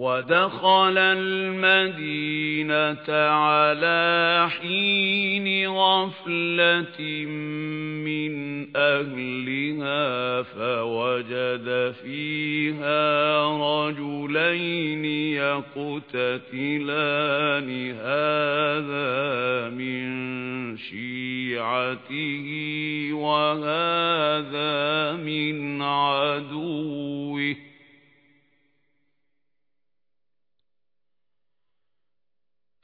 وَدَخَلَ الْمَدِينَةَ عَلَى حِينِ غَفْلَةٍ مِنْ أَهْلِهَا فَوَجَدَ فِيهَا رَجُلَيْنِ يَقْتَتِلَانِ. هَذَا مِنْ شِيعَتِهِ وَهَذَا مِنْ عَدُوِّهِ.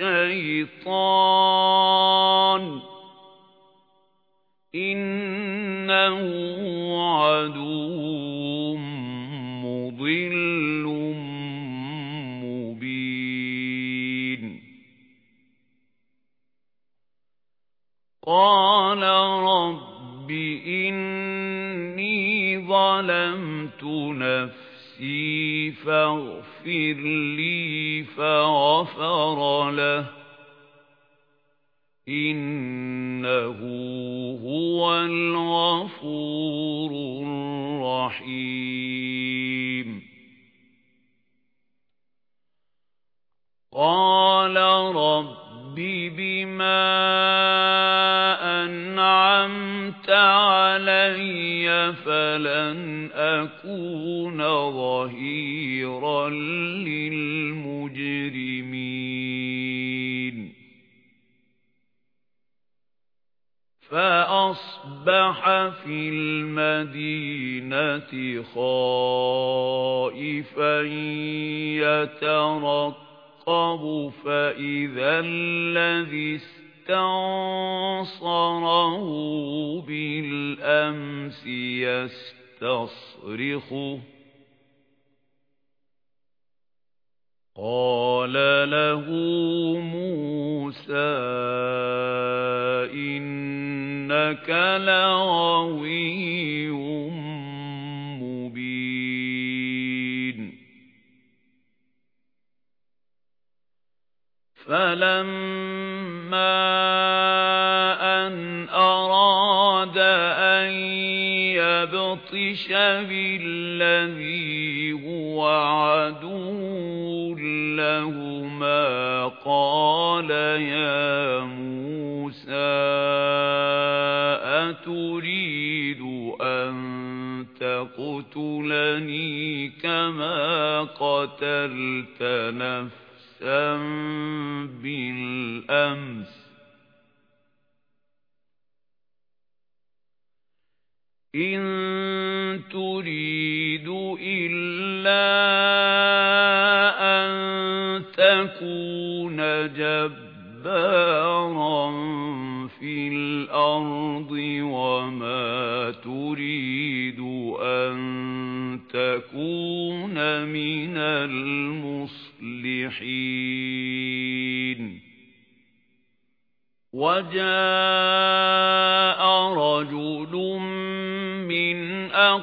الشيطان. إنه عدو مضل مبين. قال رب إني ظلمت نفسي فاغفر لي فغفر له؟ إنه هو الغفور الرحيم. قال رب بما أنعمت علي فلن أكون ظهيرا للمجرمين فأصبح في المدينة خائفا يترقب فإذا الذي استنصره بالأمس يستصرخه. قال له موسى إنك لغوي مبين فلما أن أراد أن يبطش بالذي هو عدو لهما قال يا موسى أتريد أن تقتلني كما قتلت نفسا بالأمس إن تريد تكون جبارا في الأرض وما تريد أن تكون من المصلحين وجاء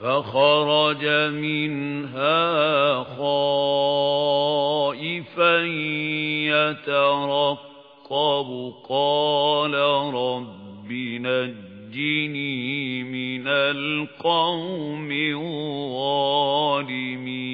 فَخَرَجَ مِنْهَا خَائِفًا يَتَرَقَّبُ. قَالَ رَبِّ نَجِّنِي مِنَ الْقَوْمِ الظَّالِمِينَ.